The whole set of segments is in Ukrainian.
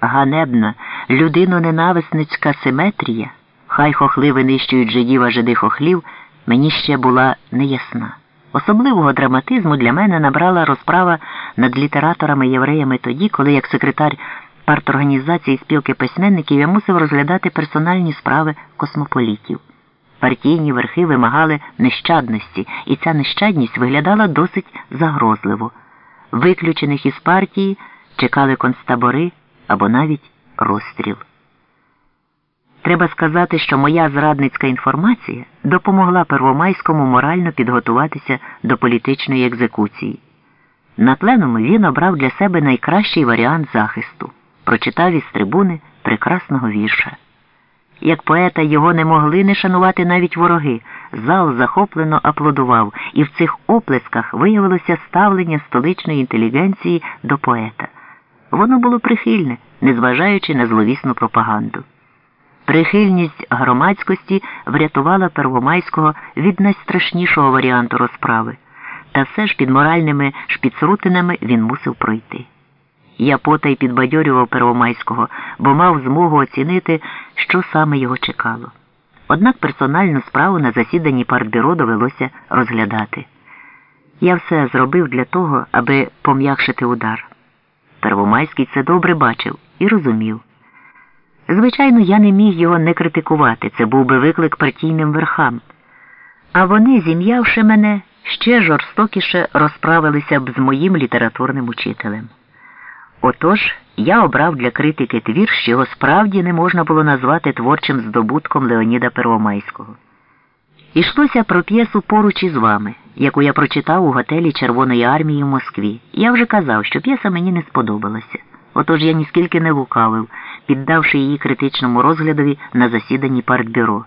ганебна, людиноненависницька симетрія, хай хохли винищують жидів, а жиди хохлів, мені ще була неясна. Особливого драматизму для мене набрала розправа над літераторами-євреями тоді, коли як секретар парторганізації спілки письменників я мусив розглядати персональні справи космополітів. Партійні верхи вимагали нещадності, і ця нещадність виглядала досить загрозливо. Виключених із партії чекали концтабори або навіть розстріл. Треба сказати, що моя зрадницька інформація допомогла Первомайському морально підготуватися до політичної екзекуції. На пленумі він обрав для себе найкращий варіант захисту, прочитав із трибуни прекрасного вірша. Як поета його не могли не шанувати навіть вороги. Зал захоплено аплодував, і в цих оплесках виявилося ставлення столичної інтелігенції до поета. Воно було прихильне, незважаючи на зловісну пропаганду. Прихильність громадськості врятувала Первомайського від найстрашнішого варіанту розправи, та все ж під моральними шпіцрутинами він мусив пройти. Я потай підбадьорював Первомайського, бо мав змогу оцінити, що саме його чекало. Однак персональну справу на засіданні партбюро довелося розглядати. Я все зробив для того, аби пом'якшити удар. Первомайський це добре бачив і розумів. Звичайно, я не міг його не критикувати, це був би виклик партійним верхам. А вони, зім'явши мене, ще жорстокіше розправилися б з моїм літературним учителем. Отож, я обрав для критики твір, що його справді не можна було назвати творчим здобутком Леоніда Первомайського. Ішлося про п'єсу поруч із вами, яку я прочитав у готелі Червоної армії в Москві. Я вже казав, що п'єса мені не сподобалася. Отож я ніскільки не лукавив, піддавши її критичному розглядові на засіданні партбюро.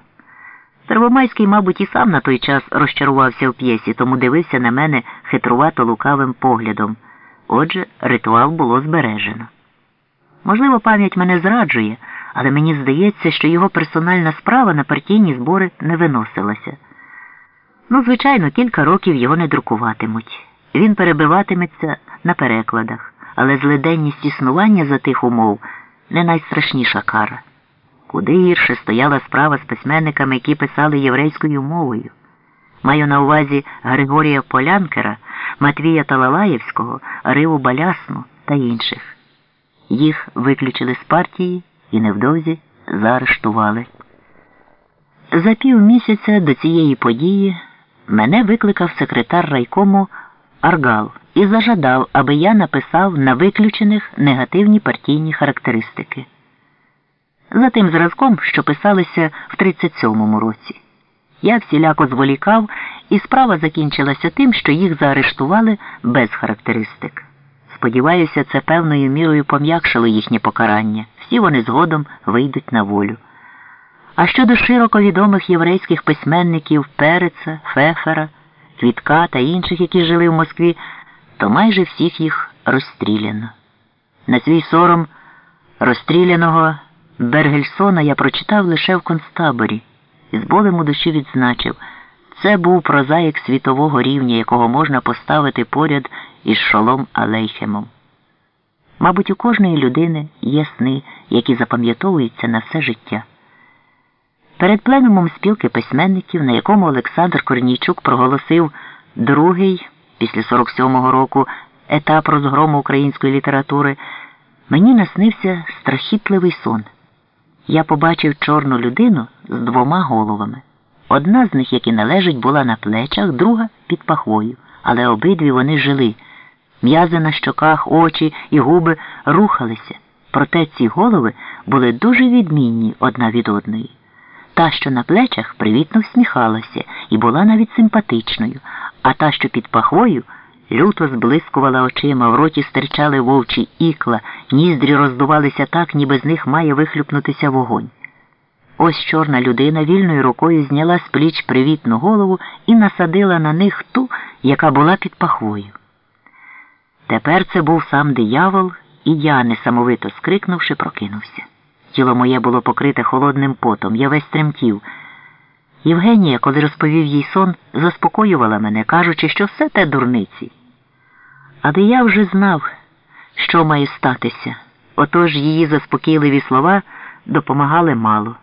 Первомайський, мабуть, і сам на той час розчарувався в п'єсі, тому дивився на мене хитрувато лукавим поглядом. Отже, ритуал було збережено. Можливо, пам'ять мене зраджує, але мені здається, що його персональна справа на партійні збори не виносилася. Ну, звичайно, кілька років його не друкуватимуть. Він перебиватиметься на перекладах, але злиденність існування за тих умов не найстрашніша кара. Куди гірше стояла справа з письменниками, які писали єврейською мовою. Маю на увазі Григорія Полянкера, Матвія Талалаєвського, Риву Балясну та інших. Їх виключили з партії і невдовзі заарештували. За півмісяця до цієї події мене викликав секретар райкому Аргал і зажадав, аби я написав на виключених негативні партійні характеристики. За тим зразком, що писалися в 37-му році. Я всіляко зволікав, і справа закінчилася тим, що їх заарештували без характеристик. Сподіваюся, це певною мірою пом'якшило їхнє покарання. Всі вони згодом вийдуть на волю. А щодо широко відомих єврейських письменників Переца, Фефера, Квітка та інших, які жили в Москві, то майже всіх їх розстріляно. На свій сором розстріляного Бергельсона я прочитав лише в концтаборі і з болем у душі відзначив, це був прозаїк світового рівня, якого можна поставити поряд із шолом Алейхемом. Мабуть, у кожної людини є сни, які запам'ятовуються на все життя. Перед пленумом спілки письменників, на якому Олександр Корнійчук проголосив другий після 47-го року етап розгрому української літератури, мені наснився страхітливий сон. Я побачив чорну людину з двома головами. Одна з них, як і належить, була на плечах, друга під пахвою, але обидві вони жили. М'язи на щоках, очі і губи рухалися, проте ці голови були дуже відмінні одна від одної. Та, що на плечах, привітно всміхалася і була навіть симпатичною, а та, що під пахвою, люто зблискувала очима, в роті стирчали вовчі ікла, ніздрі роздувалися так, ніби з них має вихлюпнутися вогонь. Ось чорна людина вільною рукою зняла з пліч привітну голову і насадила на них ту, яка була під пахвою. Тепер це був сам диявол, і я, несамовито скрикнувши, прокинувся. Тіло моє було покрите холодним потом, я весь тремтів. Євгенія, коли розповів їй сон, заспокоювала мене, кажучи, що все те дурниці. Але я вже знав, що має статися. Отож її заспокійливі слова допомагали мало.